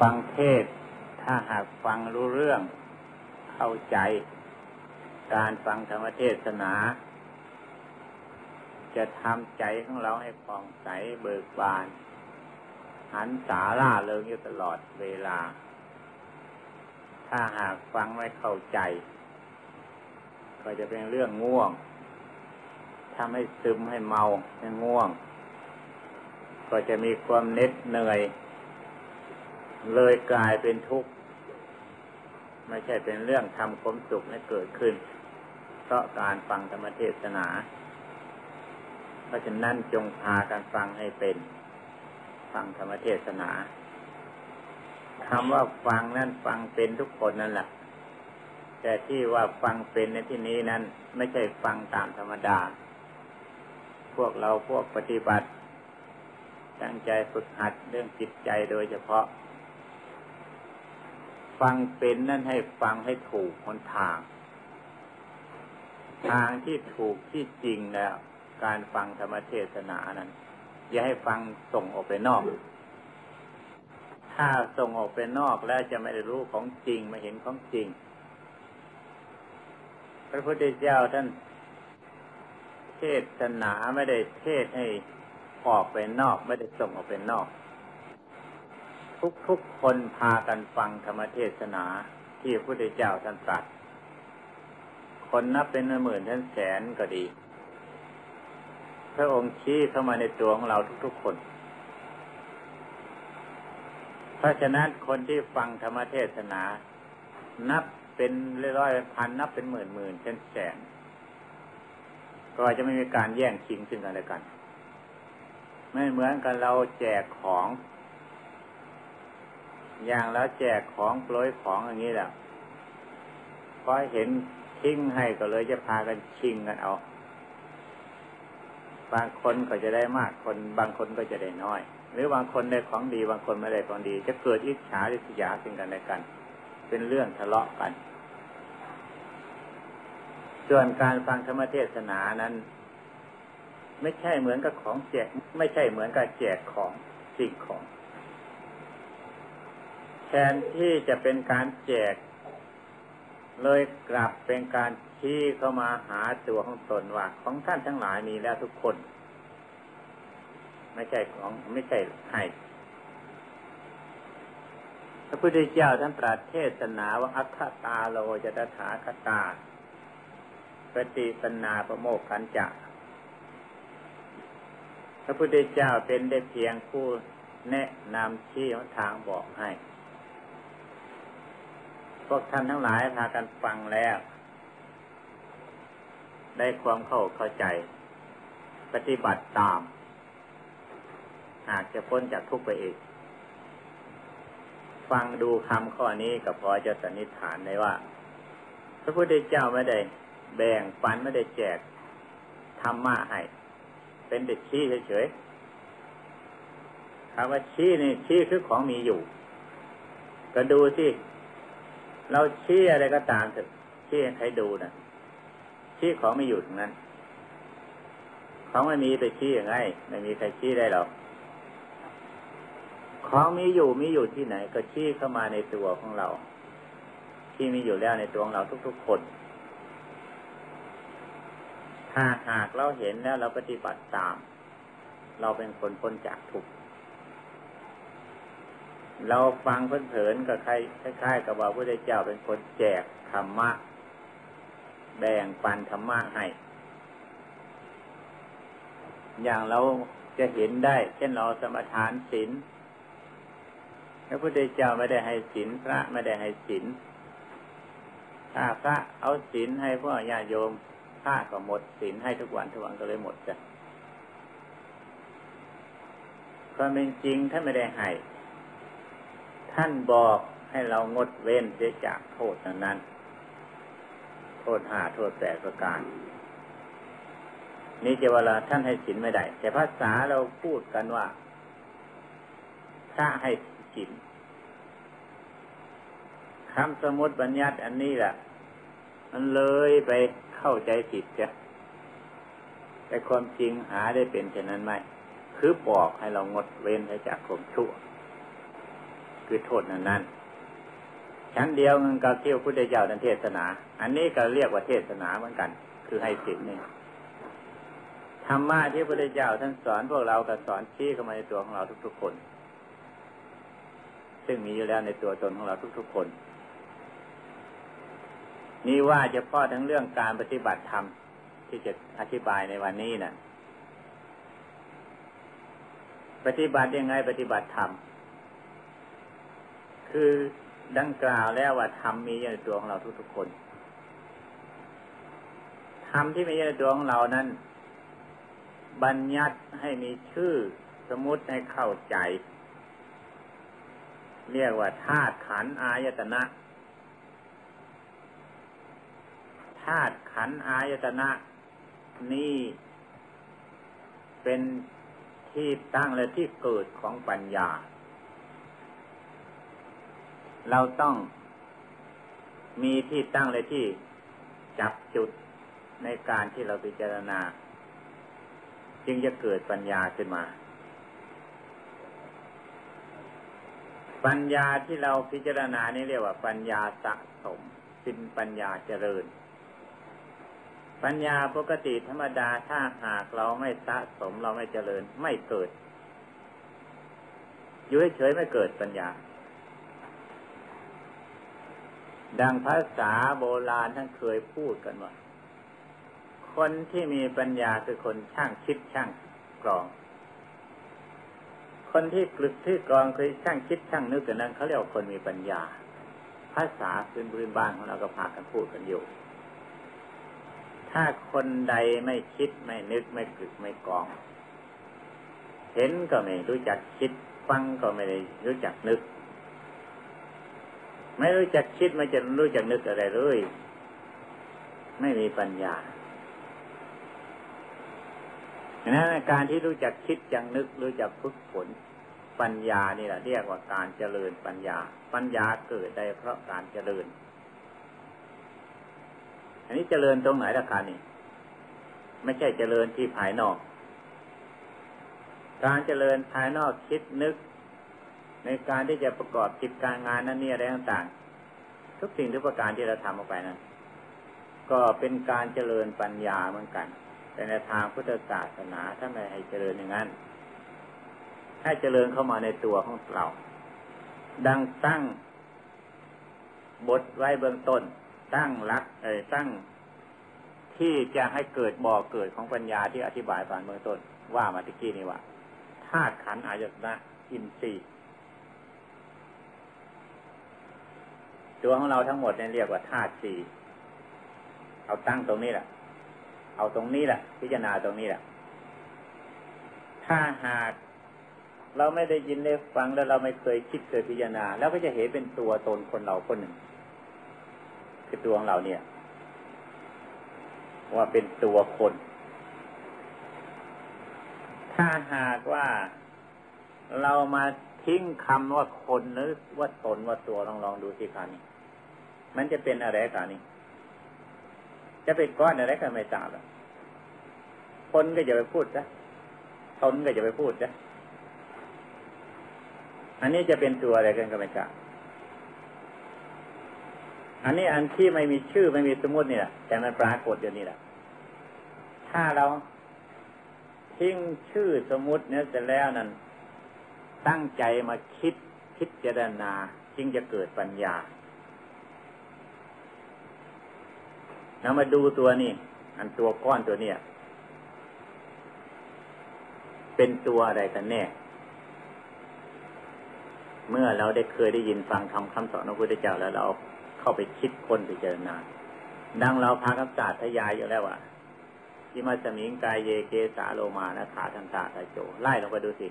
ฟังเทศ ถ้าหากฟังรู้เรื่อง เข้าใจ การฟังธรรมเทศนา จะทำใจของเราให้ผ่องใสเบิกบาน หันสาล่าเริงอยู่ตลอดเวลา ถ้าหากฟังไม่เข้าใจ ก็จะเป็นเรื่องง่วงทำให้ซึมให้เมาให้ง่วง ก็จะมีความเน็ดเหนื่อย เลยกลายเป็นทุกข์ ไม่ใช่เป็นเรื่องทำความสุขให้เกิดขึ้น เพราะการฟังธรรมเทศนา เพราะฉะนั้นจงพากันฟังให้เป็น ฟังธรรมเทศนาคำว่าฟังนั่นฟังเป็นทุกคนนั่นแหละแต่ที่ว่าฟังเป็นในที่นี้นั้น ไม่ใช่ฟังตามธรรมดา พวกเราพวกปฏิบัติ ตั้งใจฝึกหัดเรื่องจิตใจโดยเฉพาะ ฟังเป็นนั่นให้ฟังให้ถูกคนทาง ทางที่ถูกที่จริงแล้วการฟังธรรมเทศนานั้น อย่าให้ฟังส่งออกไปนอก ถ้าส่งออกไปนอกแล้วจะไม่ได้รู้ของจริงไม่เห็นของจริง พระพุทธเจ้าท่านเทศนาไม่ได้เทศให้ออกไปนอก ไม่ได้ส่งออกไปนอก ทุกทุกคนพากันฟังธรรมเทศนาที่พระพุทธเจ้าท่านตรัส คนนับเป็นหมื่นท่านแสนก็ดี พระองค์ชี้เข้ามาในตัวของเราทุกๆคน เพราะฉะนั้นคนที่ฟังธรรมเทศนา นับเป็นร้อยพันนับเป็นหมื่นหมื่นเช่นแสนก็จะไม่มีการแย่งชิงซึ่งกันและกัน ไม่เหมือนกันเราแจกของ อย่างแล้วแจกของโปรยของอย่างนี้แหละพอเห็นชิงให้ก็เลยจะพากันชิงกันเอาบางคนก็จะได้มากคน บางคนก็จะได้น้อย หรือบางคนได้ของดีบางคนไม่ได้ของดี จะเกิดอิจฉาริษยาซึ่งกันและกัน เป็นเรื่องทะเลาะกัน ส่วนการฟังธรรมเทศนานั้น ไม่ใช่เหมือนกับของแจก ไม่ใช่เหมือนกับแจกของสิ่งของ แทนที่จะเป็นการแจก เลยกลับเป็นการชี้เข้ามาหาตัวของตนว่า ของท่านทั้งหลายมีแล้วทุกคน ไม่ใช่ของไม่ใช่ให้พระพุทธเจ้าท่านตรัสเทศนาว่าอัคคตาโลจะตถาคตาปฏิปนาประโมกขันจะพระพุทธเจ้าเป็นได้เพียงผู้แนะนำชี้ทางบอกให้ พวกท่านทั้งหลายพากันฟังแล้ว ได้ความเข้าเข้าใจ ปฏิบัติตาม หากจะพ้นจากทุกข์ไปเองฟังดูคำข้อนี้ก็พอจะสันนิษฐานได้ว่า พระพุทธเจ้าไม่ได้แบ่งปันไม่ได้แจกธรรมะให้ เป็นเด็กชี้เฉยๆคำว่าชี้นี่ชี้คือของมีอยู่ ก็ดูที่ เราชี้อะไรก็ตามเถอะชี้ให้ใครดูนะชี้ของไม่อยู่ตรงนั้น ของไม่มีไปชี้ยังไง ไม่มีใครชี้ได้หรอกของมีอยู่มีอยู่ที่ไหน ก็ชี้เข้ามาในตัวของเรา ที่มีอยู่แล้วในตัวของเราทุกๆคน ถ้าหากเราเห็นแล้วเราปฏิบัติตาม เราเป็นคนพ้นจากทุกข์ เราฟังเผินๆกับใครคล้ายๆกับว่าพระเจ้าเป็นคนแจกธรรมะ แบ่งปันธรรมะให้ อย่างเราจะเห็นได้ เช่นเราสมทานศีลพระพุทธเจ้าไม่ได้ให้ศีลพระไม่ได้ให้ศีลถ้าพระเอาศีลให้พวกญาโยมผ้าก็หมดสินให้ทุกวันทุกวันก็เลยหมดจ้ะความเป็นจริงท่านไม่ได้ให้ ท่านบอกให้เรางดเว้นเสียจากโทษนั้น โทษหาโทษแปดประการ นี่จะเวลาท่านให้สินไม่ได้ แต่ภาษาเราพูดกันว่าถ้าให้สินคำสมมติบัญญัติอันนี้แหละมันเลยไปเข้าใจผิดจ้ะแต่ความจริงหาได้เป็นเช่นนั้นไหมคือบอกให้เรางดเว้นจากความชั่ว คือโทษนั้นนั้นชั้นเดียวกันกับที่พระพุทธเจ้านั้นเทศนา อันนี้ก็เรียกว่าเทศนาเหมือนกัน คือให้สิทธิ์นี่ธรรมะที่พระพุทธเจ้าท่านสอนพวกเราก็สอนชี้เข้ามาในตัวของเราทุกๆคน ซึ่งมีอยู่แล้วในตัวตนของเราทุกๆคน นี่ว่าจะพ่อทั้งเรื่องการปฏิบัติธรรมที่จะอธิบายในวันนี้นะ่ะ ปฏิบัติยังไงปฏิบัติธรรม คือดังกล่าวแล้วว่าธรรมมีอยู่ในตัวของเราทุกๆคนธรรมที่มีอยู่ในตัวของเรานั้น บัญญัติให้มีชื่อสมมติให้เข้าใจ เรียกว่าธาตุขันอายตนะธาตุขันอายตนะนี่เป็นที่ตั้งและที่เกิดของปัญญา เราต้องมีที่ตั้งและที่จับจุดในการที่เราพิจารณา จึงจะเกิดปัญญาขึ้นมา ปัญญาที่เราพิจารณานี่เรียกว่า ปัญญาสะสมเป็นปัญญาเจริญ ปัญญาปกติธรรมดาถ้าหากเราไม่สะสมเราไม่เจริญไม่เกิดอยู่เฉยไม่เกิดปัญญา ดังภาษาโบราณท่านเคยพูดกันว่า คนที่มีปัญญาคือคนช่างคิดช่างกรอง คนที่กลึกที่กรองเคยช่างคิดช่างนึกกันนั้นเขาเรียกว่าคนมีปัญญา ภาษาพื้นพื้นบ้านของเราก็พากันพูดกันอยู่ ถ้าคนใดไม่คิดไม่นึกไม่กลึกไม่กรอง เห็นก็ไม่รู้จักคิดฟังก็ไม่ได้รู้จักนึก ไม่รู้จักคิดไม่จะรู้จักนึกอะไรเลย ไม่มีปัญญาดังนั้นการที่รู้จักคิดจังนึกรู้จักฝึกฝนปัญญานี่แหละเรียกว่าการเจริญปัญญา ปัญญาเกิดได้เพราะการเจริญ อันนี้เจริญตรงไหนราคานี่ไม่ใช่เจริญที่ภายนอก การเจริญภายนอกคิดนึก ในการที่จะประกอบกิจการงานนั้นเนี่ยอะไรต่างๆ ทุกสิ่งทุกประการที่เราทำออกไปนั้น ก็เป็นการเจริญปัญญาเหมือนกัน แต่ในทางพุทธศาสนาถ้าไม่ให้เจริญอย่างนั้นให้เจริญเข้ามาในตัวของเรา ดังตั้งบทไว้เบื้องต้น ตั้งรักเอ่ตั้งที่จะให้เกิดบ่อเกิดของปัญญาที่อธิบายผ่านเบื้องต้น ว่ามาตะกี้นี่ว่าธาตุขันธ์อายตนะอินทรีย์ ตัวของเราทั้งหมดเนี่ยเรียกว่าธาตุสี่เอาตั้งตรงนี้แหละ เอาตรงนี้แหละ พิจารณาตรงนี้แหละ ถ้าหากเราไม่ได้ยินได้ฟังแล้วเราไม่เคยคิดเคยพิจารณา แล้วก็จะเห็นเป็นตัวตนคนเราคนหนึ่ง คือตัวของเราเนี่ย ว่าเป็นตัวคน ถ้าหากว่าเรามาทิ้งคำว่าคนหรือว่าตนว่าตัวลองลองดูสิคานี้ มันจะเป็นอะไรกันนี่จะเป็นก้อนอะไรกันไม่ทราบคนก็จะไปพูดซะตนก็จะไปพูดซะอันนี้จะเป็นตัวอะไรกันก็ไม่ทราบอันนี้อันที่ไม่มีชื่อไม่มีสมมตินี่แหละแต่มันปรากฏอยู่นี่แหละถ้าเราทิ้งชื่อสมมติเนี้ยเสร็จแล้วนั้น ตั้งใจมาคิดพิจารณาจึงจะเกิดปัญญา เรามาดูตัวนี้อันตัวก้อนตัวเนี้ยเป็นตัวอะไรกันแน่ เมื่อเราได้เคยได้ยินฟังคำคำสอนของพระพุทธเจ้าแล้วเราเข้าไปคิดคนไปเจรนาดังเราพาคับศาสตร์ทยายอยู่แล้วว่าที่มาสมิงกายเยเกสาโลมานะขาทันตาตาโจ ไล่ลงไปดูสิ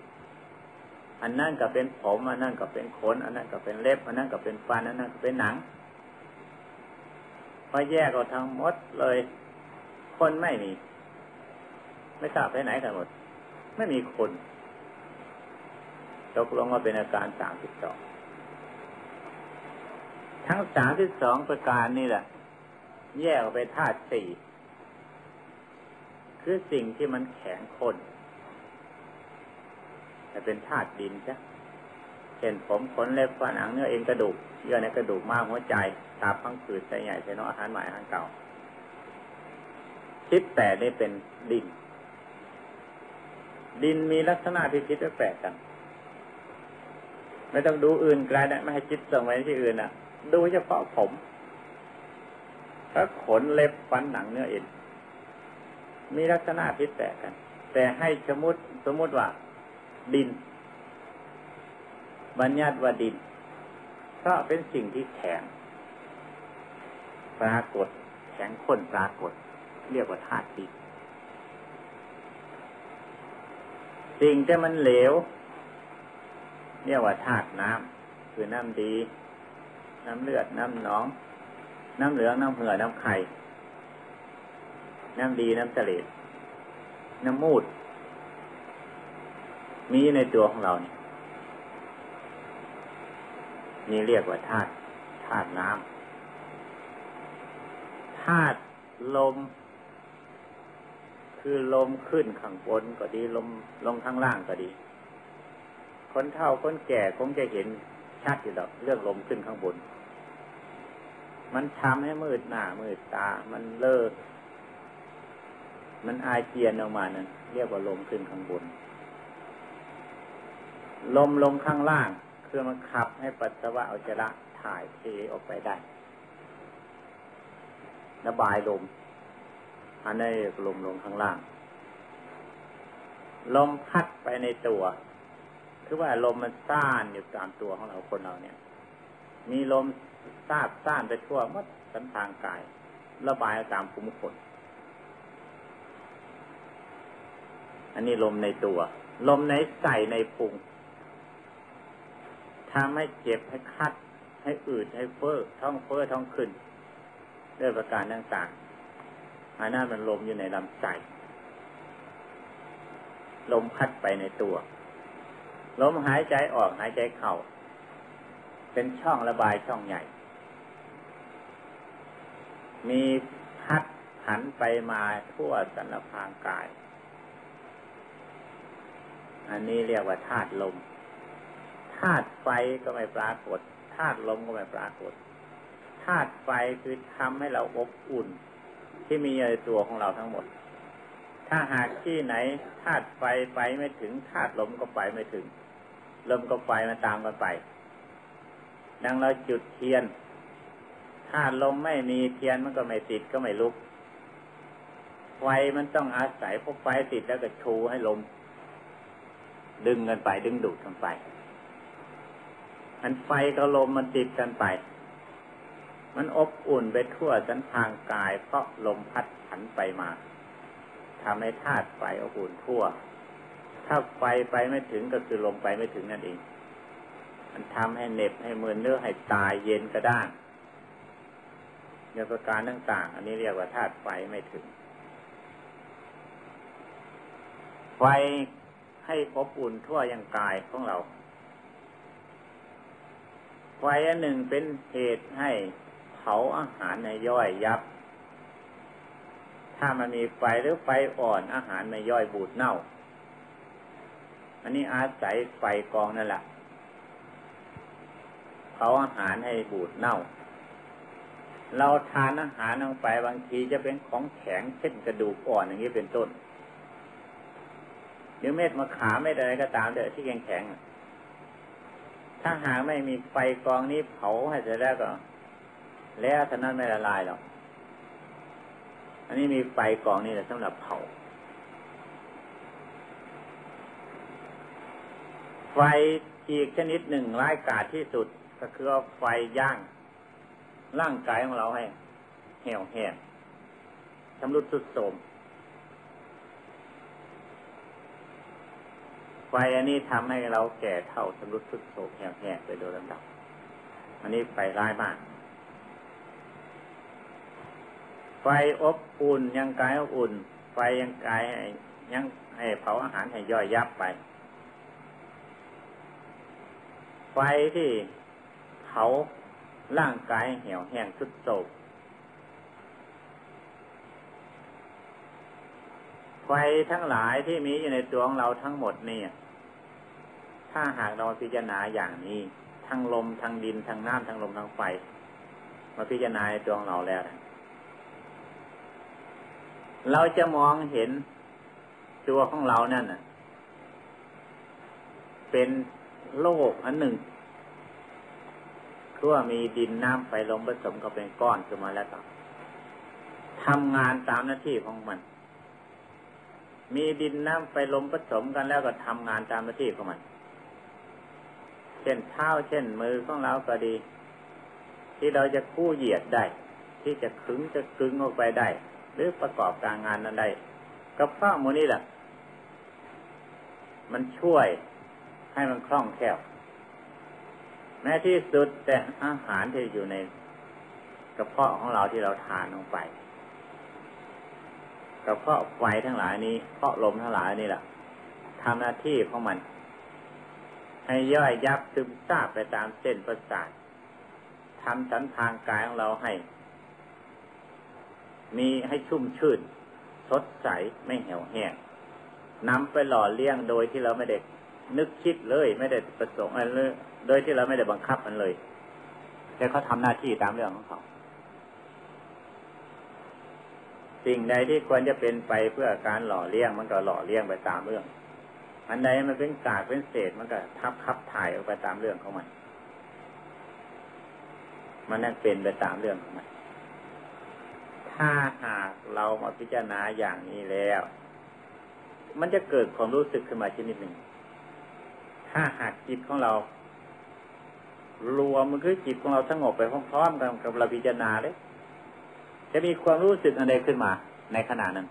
อันนั่นก็เป็นผม อันนั่นก็เป็นขน อันนั้นก็เป็นเล็บ อันนั้นก็เป็นฟัน อันนั้นก็เป็นหนัง พอแยกออกทั้งหมดเลย คนไม่มี ไม่ทราบไปไหนกันหมด ไม่มีคนตกลงว่าเป็นอาการสามสิบสองทั้งสามที่สองประการนี่แหละ แยกออกไปธาตุสี่คือสิ่งที่มันแข็งคนแต่เป็นธาตุดินใช่ เช่นผมขนเล็บฟันหนังเนื้อเอ็นกระดูกเยื่อในกระดูกมากหัวใจตาพังผืดใจใหญ่ใจน้อยอาหารใหม่อาหารเก่าคิดแต่นี่เป็นดิน ดินมีลักษณะที่คิดแปลกกัน ไม่ต้องดูอื่นไกลนะไม่ให้จิตส่งไปที่อื่นนะดูเฉพาะผมถ้าขนเล็บฟันหนังเนื้อเอ็นมีลักษณะที่แตกกัน แต่ให้สมมติสมมติว่า ดิน บัญญัติว่าดินเพราะเป็นสิ่งที่แข็งปรากฏแข็งข้นปรากฏ เรียกว่าธาตุดินสิ่งที่มันเหลวเรียกว่าธาตุน้ำคือน้ำดี น้ำเลือด น้ำหนอง น้ำเหลือง น้ำเหือน้ำไข่ น้ำดี น้ำเสลดน้ำมูด มีในตัวของเราเนี่ย นี่เรียกว่าธาตุธาตุน้ำธาตุลม คือลมขึ้นข้างบนก็ดีลมลงข้างล่างก็ดี คนเฒ่าคนแก่คงจะเห็นชัดอยู่ดอกเรื่องลมขึ้นข้างบน มันทำให้มืดหน้ามืดตา มันเลิก มันอายเจียนออกมานั่นเรียกว่าลมขึ้นข้างบน ลมลงข้างล่าง คือมันขับให้ปัสสาวะอุจจาระถ่ายเทออกไปได้ ระบายลมอันนี้ลมลงข้างล่าง ลมพัดไปในตัว คือว่าลมมันซ่านอยู่ตามตัวของเราคนเราเนี่ย มีลมซาบซ่านไปทั่วมัดสันทางกาย ระบายตามภูมิขนอันนี้ลมในตัว ลมในใส่ในพุง ทำให้เจ็บให้คัด ให้อืดให้เฟ้อท้องเฟ้อท้องขึ้นด้วยประการต่างๆอันนั้นมันลมอยู่ในลำไส้ลมพัดไปในตัว ลมหายใจออกหายใจเข้า เป็นช่องระบายช่องใหญ่ มีพัดหันไปมาทั่วสารพางกาย อันนี้เรียกว่าธาตุลม ธาตุไฟก็ไม่ปรากฏธาตุลมก็ไม่ปรากฏธาตุไฟคือทำให้เราอบอุ่น ที่มีในตัวของเราทั้งหมด ถ้าหากที่ไหนธาตุไฟไปไม่ถึงธาตุลมก็ไปไม่ถึง ลมก็ไฟมาตามกันไป ดังเราจุดเทียนธาตุลมไม่มีเทียนมันก็ไม่ติดก็ไม่ลุก ไฟมันต้องอาศัยพวกไฟติดแล้วก็ชูให้ลม ดึงกันไปดึงดูดกันไป อันไฟกับลมมันติดกันไป มันอบอุ่นไปทั่วสันทางกาย เพราะลมพัดผันไปมาทำให้ธาตุไฟอบอุ่นทั่ว ถ้าไฟไปไม่ถึงก็คือลมไปไม่ถึงนั่นเอง มันทำให้เหน็บให้มือเนื้อให้ตายเย็นกระด้างในประการต่างๆ อันนี้เรียกว่าธาตุไฟไม่ถึง ไฟให้อบอุ่นทั่วยังกายของเรา ไฟอันหนึ่งเป็นเหตุให้เผาอาหารในย่อยยับ ถ้ามันมีไฟหรือไฟอ่อนอาหารไม่ย่อยบูดเน่า อันนี้อาศัยไฟกองนั่นแหละเผาอาหารให้บูดเน่า เราทานอาหารลงไปบางทีจะเป็นของแข็งเช่นกระดูกอ่อนอย่างนี้เป็นต้นหรือเม็ดมะขามไม่อะไรก็ตามเดี๋ยวที่แข็งแข็ง ถ้าหากไม่มีไฟกองนี้เผาให้เสร็จแล้วก็ แล้วท่านั้นไม่ละลายหรอกอันนี้มีไฟกองนี่แหละสำหรับเผาไฟอีกชนิดหนึ่งร้ายกาจที่สุดก็คือไฟย่าง ร่างกายของเราให้เหี่ยวแห้งชำรุดสุดโทรม ไฟอันนี้ทำให้เราแก่เท่าสำรุดทุดโศกแห้งๆไปโดยลำดับ อันนี้ไฟร้ายมาก ไฟอบอุ่นยังกายอบอุ่น ไฟยังกายยังให้เผาอาหารให้ย่อยยับไป ไฟที่เผาร่างกายเหี่ยวแห้งทุดโศก ไฟทั้งหลายที่มีอยู่ในตัวของเราทั้งหมดนี่ถ้าหากเราพิจารณาอย่างนี้ทั้งลมทั้งดินทั้งน้ำทั้งลมทั้งไฟ มาพิจารณาในตัวของเราแล้ว เราจะมองเห็นตัวของเรานั่นน่ะเป็นโลกอันหนึ่งคือว่ามีดินน้ำไฟลมผสมกับเป็นก้อนขึ้นมาแล้วต่อทำงานตามหน้าที่ของมัน มีดินน้ำไฟลมผสมกันแล้วก็ทำงานตามหน้าที่ของมัน เช่นเท้าเช่นมือของเราก็ดี ที่เราจะกู้เหยียดได้ ที่จะขึงจะกึงออกไปได้ หรือประกอบการงานนั้นได้กับข้อมูลนี้แหละมันช่วยให้มันคล่องแคล่วแม้ที่สุดแต่อาหารที่อยู่ในกระเพาะของเราที่เราทานลงไป กระเพาะไฟทั้งหลายนี้เพาะลมทั้งหลายนี่แหละทำหน้าที่ของมัน ให้ย่อยยับซึมซาบไปตามเส้นประสาททำสันทางกายของเราให้ มีให้ชุ่มชื่น สดใสไม่เหี่ยวแห้งนำไปหล่อเลี้ยงโดยที่เราไม่ได้นึกคิดเลยไม่ได้ประสงค์อะไรเลยโดยที่เราไม่ได้บังคับมันเลย แต่เขาทำหน้าที่ตามเรื่องของเขา สิ่งใดที่ควรจะเป็นไปเพื่อการหล่อเลี้ยงมันก็หล่อเลี้ยงไปตามเรื่อง อันใดมันเป็นกากเป็นเศษมันก็ทับคับถ่ายออกไปตามเรื่องของมัน มันนั่นเป็นไปตามเรื่องของมัน ถ้าหากเรามาพิจารณาอย่างนี้แล้ว มันจะเกิดความรู้สึกขึ้นมาชนิดหนึ่ง ถ้าหากจิตของเรา รวมมันคือจิตของเราสงบไปพร้อมๆกันกับเราพิจารณาเลย จะมีความรู้สึกอะไรขึ้นมาในขณะนั้น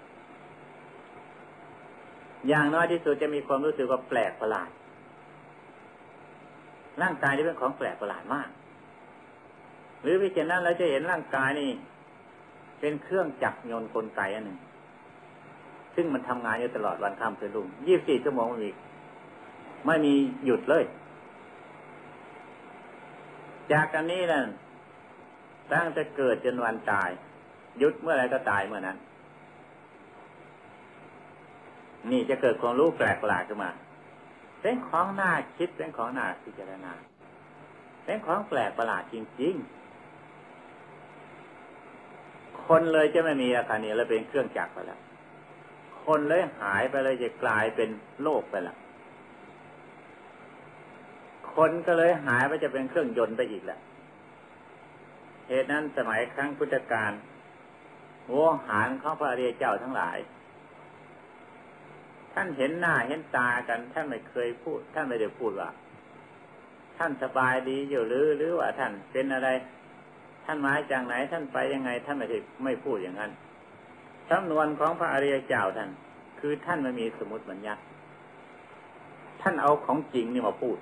อย่างน้อยที่สุดจะมีความรู้สึกว่าแปลกประหลาด ร่างกายนี่เป็นของแปลกประหลาดมาก หรือพิจารณาเราจะเห็นร่างกายนี่ เป็นเครื่องจักรยนต์กลไกอันหนึ่ง ซึ่งมันทำงานอยู่ตลอดวันค่ำคืนรุ่งยี่สิบสี่ชั่วโมงมันมีไม่มีหยุดเลย จากกันนี้นั่นตั้งแต่เกิดจนวันตาย ยุดเมื่อไรก็ตายเมื่อนั้น นี่จะเกิดความรู้แปลกประหลาดขึ้นมา เป็นของน่าคิดเป็นของน่าพิจารณา เป็นของแปลกประหลาดจริง ๆ คนเลยจะไม่มีอาคารนี้แล้วเป็นเครื่องจักรไปแล้ว คนเลยหายไปเลยจะกลายเป็นโลกไปแล้วคนก็เลยหายไปจะเป็นเครื่องยนต์ไปอีกแหละเหตุนั้นสมัยครั้งพุทธกาล โวหารของพระเรียเจ้าทั้งหลาย ท่านเห็นหน้าเห็นตากัน ท่านไม่เคยพูด ท่านไม่ได้พูดว่า ท่านสบายดีอยู่หรือหรือว่าท่านเป็นอะไร ท่านมาจากไหนท่านไปยังไง ท่านไม่ได้ไม่พูดอย่างนั้นจำนวนของพระอริยเจ้าท่าน คือท่านไม่มีสมุติบัญญัติท่านเอาของจริงนี่มาพูด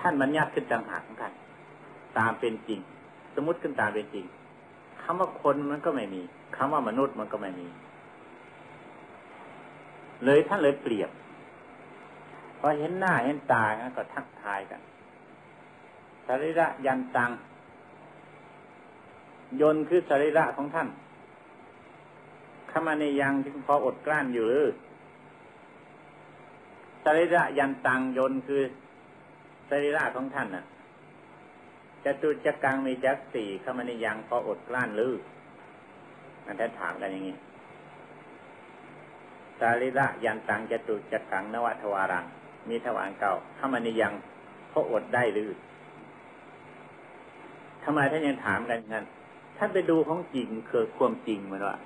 ท่านบัญญัติขึ้นต่างหากของท่านตามเป็นจริง สมมติขึ้นตามเป็นจริง คำว่าคนมันก็ไม่มีคำว่ามนุษย์มันก็ไม่มี เลยท่านเลยเปรียบพอเห็นหน้าเห็นตาก็ทักทายกันสรีระยันตัง ยนคือสรีระของท่านขมาในยังที่พออดกลั้นอยู่หรือสรีระยันตังยนคือสรีระของท่านน่ะ จะตุจักกังมีจักสี่ขมานิยังพออดกลั้นลือมันท่านถามกันอย่างนี้สรีระยันตังจะตุจักกังนวัตวารัง มีทวารเก่าขมานิยังพออดได้หรือทำไมท่านยังถามกันงั้นท่านไปดูของจริงคือความจริงมันว่า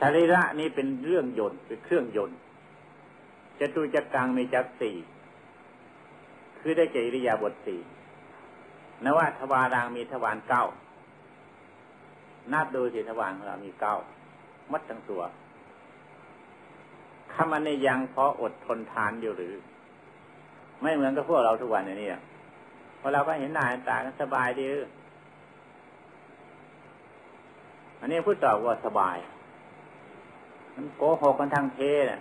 สรีระนี้เป็นเรื่องยนต์เป็นเครื่องยนต์จะตุจักกังมีจักสี่คือได้เกอิริยาบทสี่ นว่าทวารังมีทวารเก้านับดูสิทวารของเรามีเก้ามัดทั้งตัวคำอันนี้ยังพออดทนทานอยู่หรือ ไม่เหมือนกับพวกเราทุกวันนี้พอเราก็เห็นหน้าตาก็สบายดีอันนี้พูดตอบว่าสบาย มันโกหกกันทั้งเพน่ะ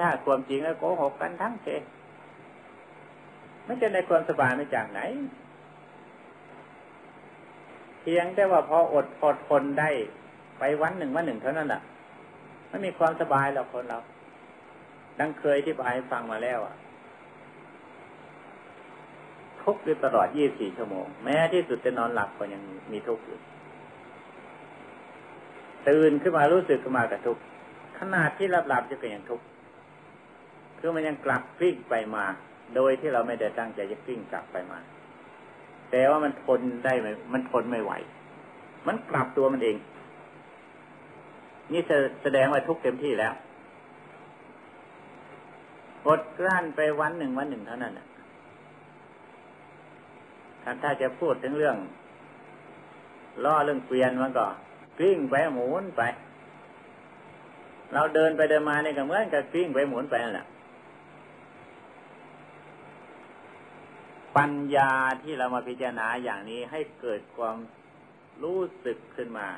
ถ้าความจริงแล้วโกหกกันทั้งเพมันจะในความสบายไมาจากไหน พียงแต่ว่าพออดพอทนได้ ไปวันหนึ่งวันหนึ่งเท่านั้นแหละไม่มีความสบายหรอกคนเรา ดังเคยที่บายฟังมาแล้วอะ ทุกข์อยู่ตลอด24ชั่วโมง แม้ที่สุดจะนอนหลับก็ยังมีทุกข์อยู่ตื่นขึ้นมารู้สึกขึ้นมากับทุกข์ขนาดที่หลับหลับจะเป็นอย่างทุกข์คือมันยังกลับกลิ้งไปมา โดยที่เราไม่ได้ตั้งใจจะกลิ้งกลับไปมา แต่ว่ามันทนได้ไหมมันทนไม่ไหว มันกลับตัวมันเอง นี่แสดงว่าทุกเต็มที่แล้วอดกลั้นไปวันหนึ่งวันหนึ่งเท่านั้นถ้าจะพูดถึงเรื่องล่อเรื่องเกวียนมันก็กลิ้งไปหมุนไป เราเดินไปเดินมาเนี่ยก็เหมือนกับกลิ้งไปหมุนไปนั่นแหละ ปัญญาที่เรามาพิจารณาอย่างนี้ให้เกิดความรู้สึกขึ้นมา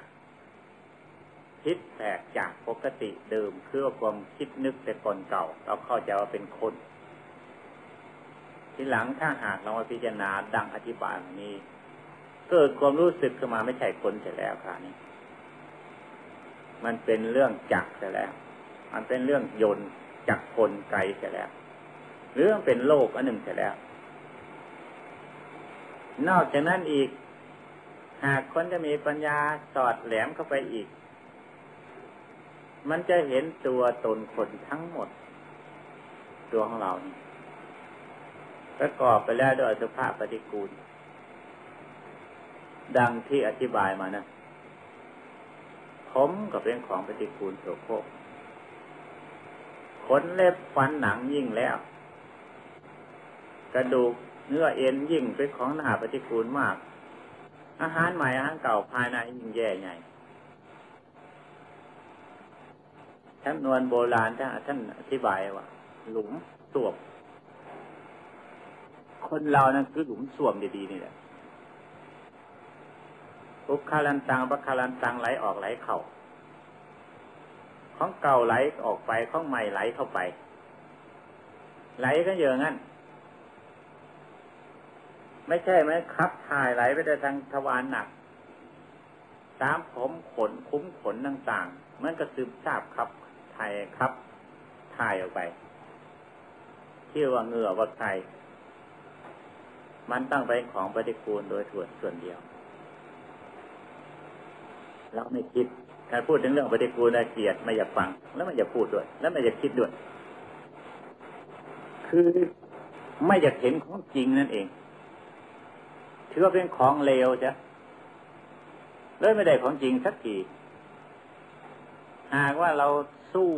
คิดแตกจากปกติเดิมคือความคิดนึกแต่คนเก่า เราเข้าใจว่าเป็นคน ทีหลังถ้าหากเรามาพิจารณาดังอธิบายนี้ เกิดความรู้สึกขึ้นมาไม่ใช่คนเสร็จแล้วครานี้ มันเป็นเรื่องจักเสร็จแล้ว มันเป็นเรื่องยนต์จักคนไกลเสร็จแล้ว เรื่องเป็นโลกอันหนึ่งเสร็จแล้ว นอกจากนั้นอีก หากคนจะมีปัญญาสอดแหลมเข้าไปอีก มันจะเห็นตัวตนคนทั้งหมด ตัวของเราประกอบไปแล้วด้วยสภาพปฏิกูล ดังที่อธิบายมานะผมก็เป็นของปฏิกูลโสโครกขนเล็บฟันหนังยิ่งแล้ว กระดูก เนื้อเอ็นยิ่งเป็นของหนาปฏิกูลมาก อาหารใหม่อาหารเก่าภายในยิ่งแย่ใหญ่ท่านวลโบราณท่านท่านอธิบายว่า หลุมสวมคนเรานั้นคือหลุมสวมดีๆนี่แหละอุคารันตังปะคารันตังไหลออกไหลเข้าของเก่าไหลออกไปของใหม่ไหลเข้าไป ไหลก็เยอะงั้น ไม่ใช่ไหมครับถ่ายไหลไปแต่ทางทวารหนัก ตามผมขนคุ้มขนต่างๆ มันก็ซึมซาบครับถ่ายครับถ่ายออกไปชื่อว่าเหงื่อว่าไทยมันตั้งไปของปฏิกูลโดยถ่วนส่วนเดียว เราไม่คิดการพูดถึงเรื่องปฏิกูลน่าเกลียดไม่อยากฟัง แล้วไม่อยากพูดด้วย แล้วไม่อยากคิดด้วย คือไม่อยากเห็นของจริงนั่นเอง ถือว่าเป็นของเลวจ้ะเลยไม่ได้ของจริงสักทีหากว่าเราสู้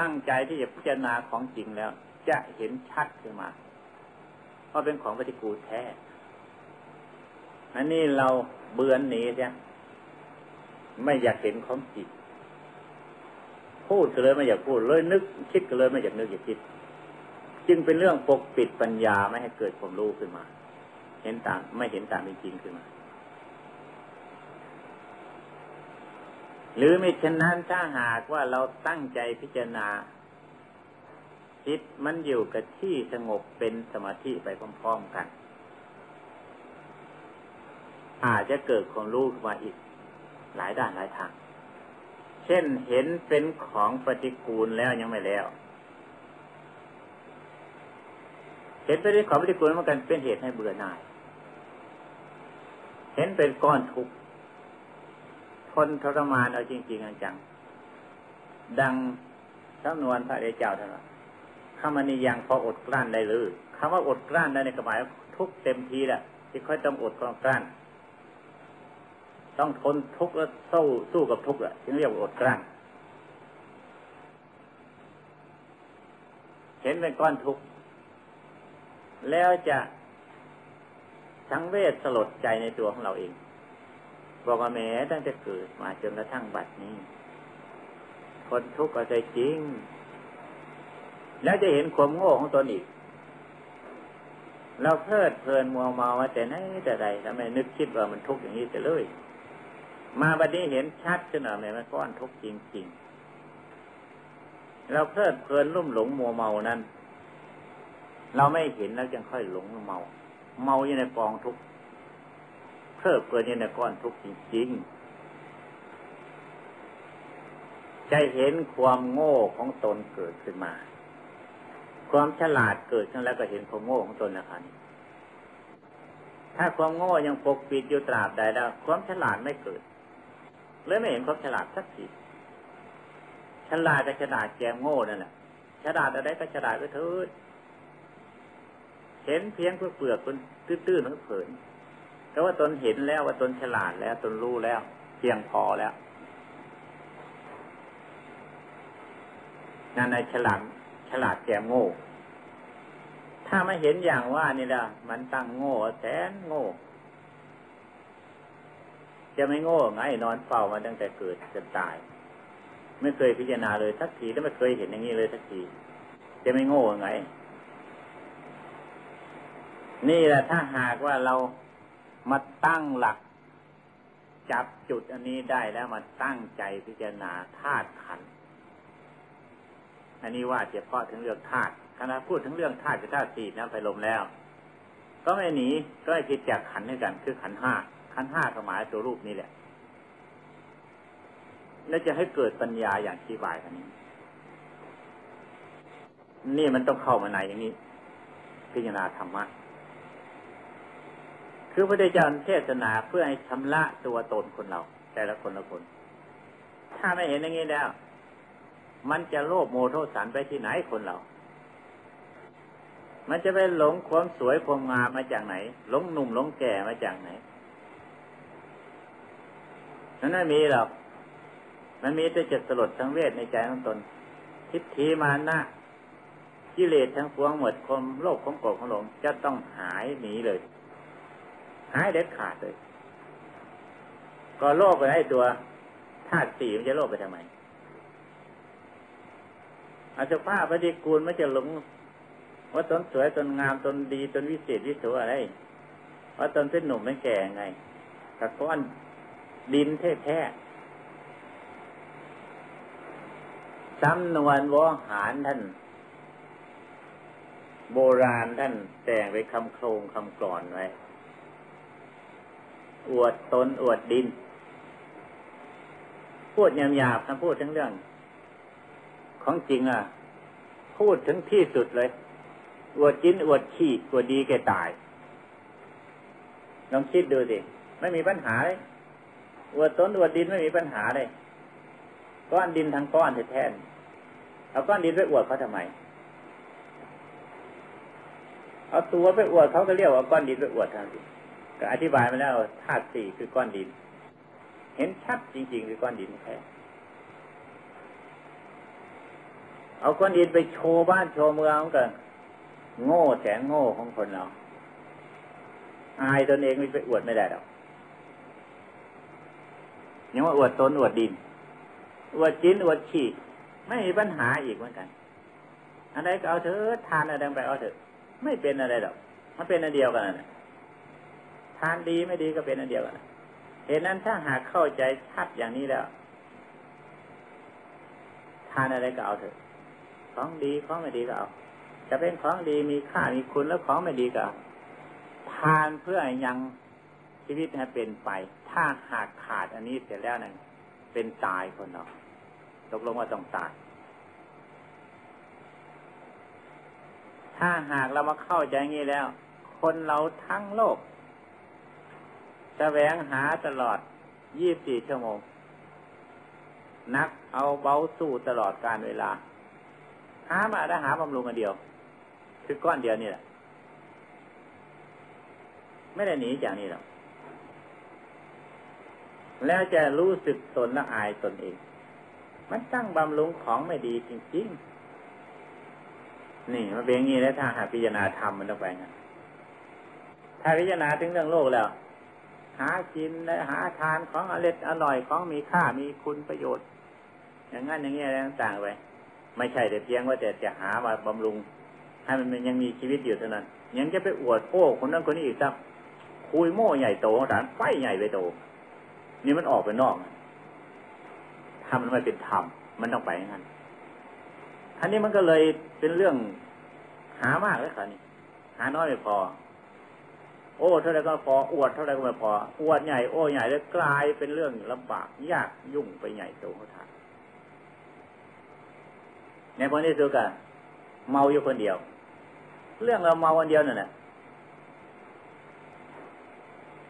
ตั้งใจที่จะพิจารณาของจริงแล้ว จะเห็นชัดขึ้นมาเพราะเป็นของปฏิกูลแท้อันนี้เราเบือนหนีจ้ะไม่อยากเห็นของจริงพูดก็เลยไม่อยากพูดเลยนึก คิดก็เลยไม่อยากนึกอยากคิด จึงเป็นเรื่องปกปิดปัญญาไม่ให้เกิดความรู้ขึ้นมา เห็นตามไม่เห็นตามเป็นจริงขึ้นมา หรือไม่เช่นนั้นถ้าหากว่าเราตั้งใจพิจารณาจิตมันอยู่กับที่สงบเป็นสมาธิไปพร้อมๆกัน อาจจะเกิดความรู้มาอีก หลายด้านหลายทาง เช่นเห็นเป็นของปฏิกูลแล้วยังไม่แล้ว เห็นเป็นของปฏิกูลเหมันกันเป็นเหตุให้เบื่อหน่าย เห็นเป็นก้อนทุกข์ทนทรมานเอาจริงๆจังดังสำนวนพระเดชเจ้าท่านว่าคำนี้ยังพออดกลั้นได้หรือคำว่าอดกลั้นได้ในกหมายทุกเต็มทีแหละที่ค่อยต้องอดต้องกลั้น ต้องทนทุกข์แล้วสู้สู้กับทุกข์อะจึงเรียกว่าอดกลั้น เห็นเป็นก้อนทุกข์แล้วจะ สังเวชสลดใจในตัวของเราเอง บอกว่าแม้ตั้งแต่เกิดมาจนกระทั่งบัดนี้ คนทุกข์ก็ใจจริง แล้วจะเห็นความโง่ของตนอีก เราเพลิดเพลินมัวเมาว่าแต่ไหนแต่ใดทำไมนึกคิดว่ามันทุกข์อย่างนี้แต่เลย มาบัดนี้เห็นชัดขึ้นหน่อยมันก้อนทุกข์จริงๆเราเพลิดเพลินลุ่มหลงมัวเมานั้น เราไม่เห็นแล้วจึงค่อยหลงเมา เมาอยู่ในกองทุกข์เพิ่มเกินนี่ในก้อนทุกข์จริงๆจะเห็นความโง่ของตนเกิดขึ้นมา ความฉลาดเกิดขึ้นแล้วก็เห็นความโง่ของตนนะครับถ้าความโง่ยังปกปิดอยู่ตราบใดแล้ว ความฉลาดไม่เกิดเลยไม่เห็นความฉลาดสักทีฉลาดกับฉลาดแกมโง่นั่นแหละฉลาดอะไรก็ฉลาดก็เถิด เห็นเพียงเพื่อเปลือกคนตื้นๆนันเผินแต่ว่าตนเห็นแล้วว่าตนฉลาดแล้วตนรู้แล้ว เพียงพอแล้วนั่นในฉลาดฉลาดแกมโง่ ถ้าไม่เห็นอย่างว่านี่ละมันตั้งโง่แสนโง่ จะไม่โง่ไงนอนเฝ้ามาตั้งแต่เกิดจนตาย ไม่เคยพิจารณาเลยสักทีแล้วไม่เคยเห็นอย่างนี้เลยสักที จะไม่โง่ไง นี่แหละถ้าหากว่าเรามาตั้งหลัก จับจุดอันนี้ได้แล้วมาตั้งใจพิจารณาธาตุขันธ์อันนี้ว่าเฉพาะถึงเรื่องธาตุขณะพูดถึงเรื่องธาตุกับธาตุสี่น้ำไฟลมแล้ว ก็ไม่หนีก็ไม่คิดจากขันด้วยกัน คือขันห้าขันห้าก็หมายตัวรูปนี่แหละ แล้วจะให้เกิดปัญญาอย่างที่บายกันนี้ นี่มันต้องเข้ามาในอย่างนี้ พิจารณาธรรมะ คือพระเจ้าเทศนาเพื่อให้ชำระตัวตนคนเรา แต่ละคนละคน ถ้าไม่เห็นอย่างนี้แล้ว มันจะโลภโมโทสันไปที่ไหนคนเรา มันจะไปหลงความสวยความงามมาจากไหน หลงหนุ่มหลงแก่มาจากไหนนั้นไม่มีหรอก มันมีแต่จิตสลดทั้งเวทในใจของตน ทิฏฐิมานะกิเลสทั้งพวงหมดความโลภความโกรธความหลงจะต้องหายหนีเลย หายเด็ดขาดเลย ก็โลภไปให้ตัวธาตุสี่มันจะโลภไปทำไมอาจจะผ้าปฏิกูลไม่จะหลง ว่าตนสวยตนงามตนดีตนวิเศษวิโสอะไร ว่าตนเป็นหนุ่มไม่แก่ไงกระก้อนดินแท้ๆสำนวนวอหารท่าน โบราณท่านแต่งไปคำโครงคำกรอนไว้ อวดตนอวดดิน พูดหยาบๆคำพูดทั้งเรื่อง ของจริงอะ พูดถึงที่สุดเลย อวดจินอวดขี้อวดดีแกตายลองคิดดูสิไม่มีปัญหาเลยอวดตนอวดดินไม่มีปัญหาเลยก้อนดินทั้งก้อนแท้ๆเอาก้อนดินไปอวดเขาทำไมเอาตัวไปอวดเขาก็เรียกว่าก้อนดินไปอวดทางสิ ก็อธิบายมาแล้วธาตุสี่คือก้อนดิน เห็นชัดจริง ๆ คือก้อนดินแท้เอาก้อนดินไปโชว์บ้านโชว์เมืองกันโง่แสนโง่ของคนเราอายตนเองไม่ไปอวดไม่ได้หรอกยังว่าอวดตนอวดดิน อวดจินอวดขี้ไม่มีปัญหาอีกเหมือนกันอะไรก็เอาเถอะทานอะไรไปเอาเถอะไม่เป็นอะไรหรอกมันเป็นอันเดียวกันนะ ทานดีไม่ดีก็เป็นอันเดียวกันเหตุนั้นถ้าหากเข้าใจชัดอย่างนี้แล้วทานอะไรก็เอาเถอะ ของดีของไม่ดีก็เอา จะเป็นของดีมีค่ามีคุณแล้วของไม่ดีก็เอาทานเพื่อยังชีวิตให้เป็นไป ถ้าหากขาดอันนี้เสร็จแล้วนั่นเป็นตายคนเราตกลงว่าต้องตาย ถ้าหากเรามาเข้าใจงี้แล้ว คนเราทั้งโลก แหวงหาตลอดยี่บสี่ชั่วโมง นักเอาเบาสู้ตลอดการเวลา หามาได้หาบำรุงอันเดียว คือก้อนเดียวนี่แหละ ไม่ได้หนีจากนี่หรอก แล้วจะรู้สึกตนละอายตนเอง มันตั้งบำรุงของไม่ดีจริง ๆ นี่มันเป็นอย่างนี้แล้วถ้าหาพิจารณาธรรมมันต้องไปนะถ้าพิจารณาถึงเรื่องโลกแล้ว หากินและหาทานของอร่อยอร่อยของมีค่ามีคุณประโยชน์ อย่างนั้นอย่างนี้อะไรต่างๆไปไม่ใช่แต่เพียงว่าแต่จะหามาบำรุง ให้มันยังมีชีวิตอยู่เท่านั้น ยังจะไปอวดโอ้คนนั้นคนนี้อีกสักคุยโม่ใหญ่โตฐานไฟใหญ่ไปโต นี่มันออกไปนอกทำมันไม่เป็นธรรมมันต้องไปอย่างนั้นอันนี้มันก็เลยเป็นเรื่องหามากเลยค่ะนี่หาน้อยไม่พอ โอ้เท่าไรก็พออวดเท่าไรก็ไม่พออวดใหญ่โอ้ใหญ่แล้วกลายเป็นเรื่องลำบากยากยุ่งไปใหญ่โตเขาทานในพอนี้สุกะเมาอยู่คนเดียว เรื่องเราเมาวันเดียวนั่นแหละ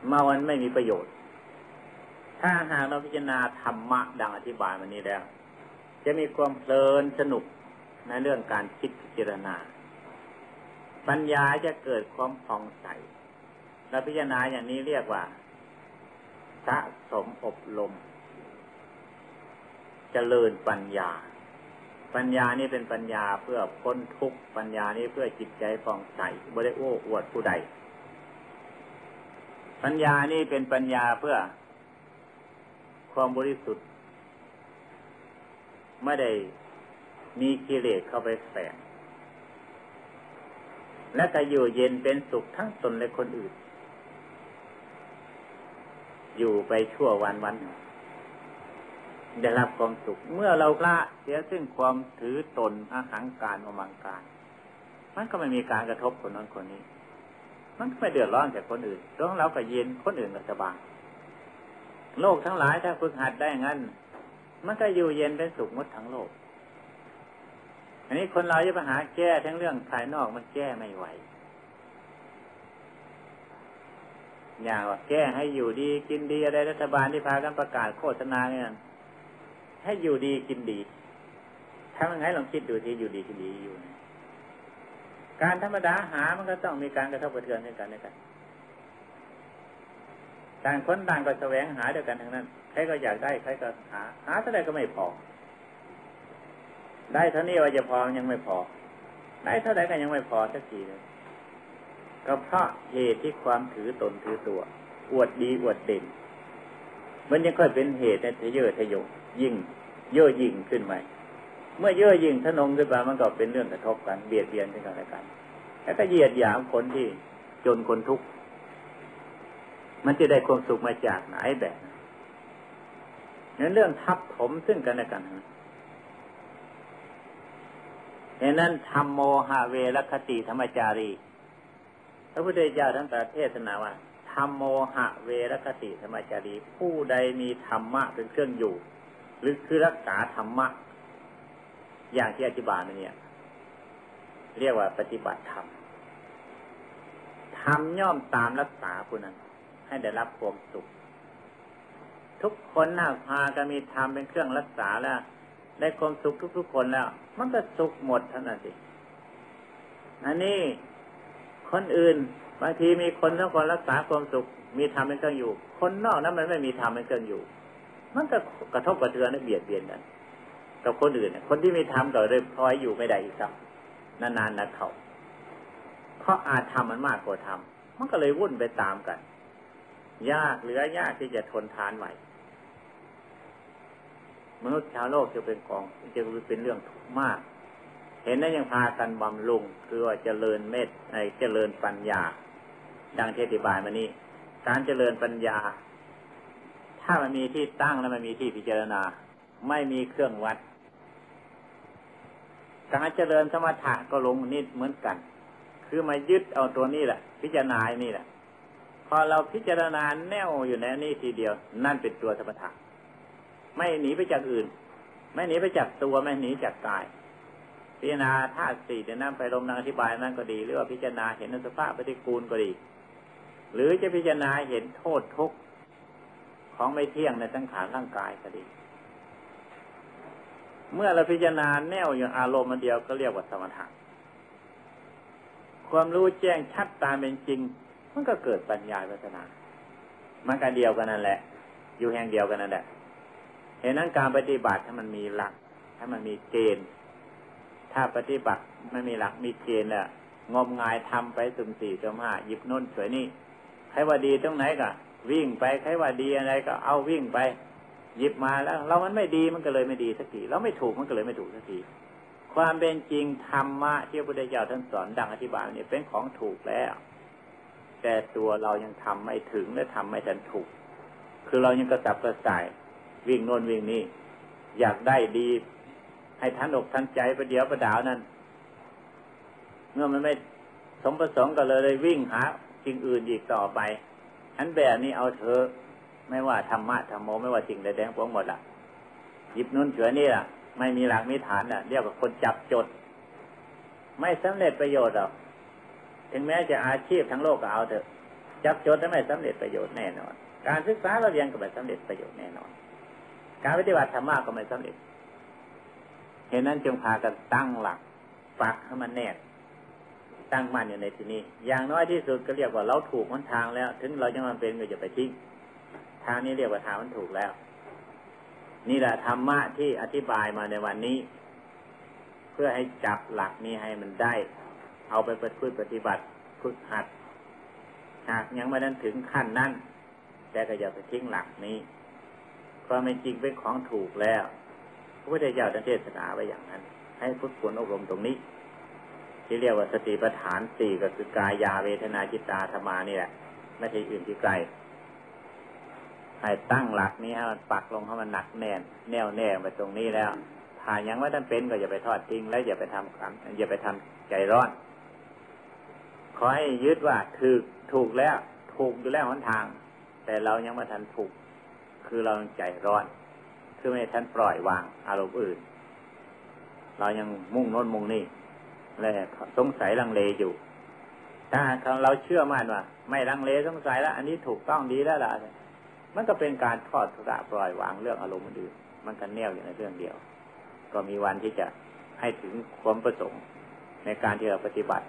เมาวันไม่มีประโยชน์ ถ้าหากเราพิจารณาธรรมะดังอธิบายวันนี้แล้ว จะมีความเพลินสนุกในเรื่องการคิดพิจารณา ปัญญาจะเกิดความผ่องใส เราพิจารณาอย่างนี้เรียกว่าสะสมอบรมเจริญปัญญา ปัญญานี่เป็นปัญญาเพื่อพ้นทุกข์ปัญญานี้เพื่อจิตใจฟองใสบริโอ้อวดผู้ใด ปัญญานี่เป็นปัญญาเพื่อความบริสุทธิ์ไม่ได้มีกิเลสเข้าไปแฝงและก็อยู่เย็นเป็นสุขทั้งตนและคนอื่น อยู่ไปชั่ววันวันได้รับความสุข เมื่อเราละเสียซึ่งความถือตนอาหังการอมังการ มันก็ไม่มีการกระทบคนนั้นคนนี้ มันไม่เดือดร้อนจากคนอื่นตัวของเราก็เย็นคนอื่นก็สบายโลกทั้งหลายถ้าฝึกหัดได้งั้น มันก็อยู่เย็นเป็นสุขหมดทั้งโลก อันนี้คนเราจะไปหาแก้ทั้งเรื่องภายนอกมันแก้ไม่ไหว อย่างว่าแก้ให้อยู่ดีกินดีอะไรรัฐบาลที่พากันประกาศโฆษณาเนี่ยให้อยู่ดีกินดีถ้ามันไงลองคิดดูที่อยู่ดีกินดีอยู่การธรรมดาหามันก็ต้องมีการกระทบกระเทือนด้วยกันด้วยกันต่างคนต่างก็แสวงหาเดียวกันทั้งนั้นใครก็อยากได้ใครก็หา หาเท่าไรก็ไม่พอ ได้เท่านี้ว่าจะพอยังไม่พอ ได้เท่าไรก็ยังไม่พอสักทีเลย ก็เพราะเหตุที่ความถือตนถือตัว อวดดีอวดเด่น มันยังค่อยเป็นเหตุในทะเยอทะยงยิ่ง เย่อยิ่งขึ้นไปเมื่อเย่อยิ่งทะนงขึ้นไปมันก็เป็นเรื่องกระทบกันเบียดเบียนกันและกันแล้วก็เหยียดหยามคนที่จนคนทุกข์มันจะได้ความสุขมาจากไหนแบบนั้นเรื่องทับถมซึ่งกันและกันดังนั้นธรรมโมหะเวรคติธรรมจารี ระพุทธเจ้าทั้งแต่เทศนาว่าธรรมโมหะเวรคติธรรมจารี ผู้ใดมีธรรมะเป็นเครื่องอยู่ หรือคือรักษาธรรมะ อย่างที่อธิบายเนี่ย เรียกว่าปฏิบัติธรรมทำย่อมตามรักษาผู้นั้น ให้ได้รับความสุข ทุกคนน่าพากันมีธรรมเป็นเครื่องรักษาแล้วได้ความสุขทุกๆคนแล้ว มันก็สุขหมดทั้งนั้นสิอันนี้ คนอื่นบางทีมีคนทั้งคนรักษาความสุข มีธรรมเป็นเครื่องอยู่ คนนอกนั้นมันไม่มีธรรมเป็นเครื่องอยู่ มันก็กระทบกระเทือนและเบียดเบียนกันกับคนอื่นคนที่มีธรรมก็เลยพลอยอยู่ไม่ได้อีกครับนานๆนะเขาเพราะอาจทำมันมากกว่าทำมันก็เลยวุ่นไปตามกัน ยากเหลือยากที่จะทนทานไหวมนุษย์ชาวโลกจะเป็นกองจะเป็นเรื่องทุกข์มาก เห็นนั้นยังพากันบำรุงคือว่าเจริญเมตในเจริญปัญญาดังเทติบายมานี้การเจริญปัญญา ถ้ามันมีที่ตั้งแล้วมันมีที่พิจารณา ไม่มีเครื่องวัด การเจริญสมถะก็ลงนิดเหมือนกัน คือมายึดเอาตัวนี้แหละ พิจารณานี่แหละ พอเราพิจารณาแน่วอยู่ในนี่ทีเดียว นั่นเป็นตัวสมถะไม่หนีไปจากอื่น ไม่หนีไปจากตัวไม่หนีจากกาย พิจารณาธาตุสี่เดี๋ยนั้นไปลงนางอธิบายนั่นก็ดี หรือว่าพิจารณาเห็นสภาพปฏิกูลก็ดี หรือจะพิจารณาเห็นโทษทุกข์ของไม่เที่ยงในสังขารร่างกายก็ดี เมื่อเราพิจารณาแนวอย่างอารมณ์มันเดียวก็เรียกว่าสมถะความรู้แจ้งชัดตามเป็นจริง มันก็เกิดปัญญาพัฒนา มันกันเดียวกันนั่นแหละ อยู่แห่งเดียวกันนั่นแหละเห็นนั้นการปฏิบัติถ้ามันมีหลักถ้ามันมีเกณฑ์ ถ้าปฏิบัติไม่มีหลักมีเกณฑ์เนี่ยงมงายทำไปสุ่มสี่สุ่มห้าหยิบน้นสวยนี่ใครว่าดีตรงไหนก็วิ่งไปใครว่าดีอะไรก็เอาวิ่งไป หยิบมาแล้ว เรามันไม่ดีมันก็เลยไม่ดีสักทีเราไม่ถูกมันก็เลยไม่ถูกสักทีความเป็นจริงธรรมะที่พระพุทธเจ้าท่านสอนดังอธิบายเนี่ยเป็นของถูกแล้ว แต่ตัวเรายังทำไม่ถึงและทำไม่ทันถูก คือเรายังกระสับกระส่ายวิ่งโน่นวิ่งนี่อยากได้ดี ให้ทันอกทันใจประเดี๋ยวประดาวนั้น เมื่อมันไม่สมประสงค์ก็เลยเลยวิ่งหาสิ่งอื่นอีกต่อไปอันแบบนี้เอาเธอ ไม่ว่าธรรมะธรรมโมไม่ว่าสิ่งใดๆพวกหมดอะหยิบนุ่นเฉือนี่ล่ะ ไม่มีหลักมีฐานอะ เรียกว่าคนจับจด ไม่สำเร็จประโยชน์หรอกถึงแม้จะอาชีพทั้งโลกก็เอาเถอะ จับจดจะไม่สำเร็จประโยชน์แน่นอน การศึกษาเราเรียนก็ไม่สำเร็จประโยชน์แน่นอน การปฏิบัติธรรมะก็ไม่สำเร็จ เห็นนั้นจงพากันตั้งหลักปักให้มันแน่ตั้งมั่นอยู่ในที่นี้ อย่างน้อยที่สุดก็เรียกว่าเราถูกมันทางแล้ว ถึงเราจะมันเป็นก็จะไปทิ้งทางนี้เรียกว่าทางมันถูกแล้ว นี่แหละธรรมะที่อธิบายมาในวันนี้ เพื่อให้จับหลักนี้ให้มันได้ เอาไปประพฤติปฏิบัติฝึกหัด หากยังไม่ได้นถึงขั้นนั้นแต่ก็อย่าไปทิ้งหลักนี้เพราะไม่จริงเป็นของถูกแล้ว ระพุทธเจ้าท่านเทศนาไว้อย่างนั้น ให้ฝึกฝนอบรมตรงนี้ ที่เรียกว่าสติปัฏฐานสี่ก็คือกายาเวทนาจิตตาธรรมานี่แหละไม่ใช่อื่นที่ไกลให้ตั้งหลักนี้ให้มันปักลงให้มันหนักแน่น แน่วแน่ไปตรงนี้แล้วถ้ายังไม่ทันเป็นก็อย่าไปทอดทิ้งและอย่าไปทำกันอย่าไปทำใจร้อน ขอให้ยึดว่าถูกถูกแล้ว ถูกอยู่แล้วหนทาง แต่เรายังไม่ทันถูก คือเราใจร้อน คือไม่ทันปล่อยวางอารมณ์อื่น เรายังมุ่งโน้นมุ่งนี่เลยสงสัยลังเลอยู่ ถ้าเราเชื่อมั่นว่าไม่ลังเลสงสัยแล้ว อันนี้ถูกต้องดีแล้วล่ะมันก็เป็นการทอดทุระปล่อยวางเรื่องอารมณ์อื่น มันกันแน่วอยู่ในเรื่องเดียว ก็มีวันที่จะให้ถึงความประสงค์ในการที่เราปฏิบัติ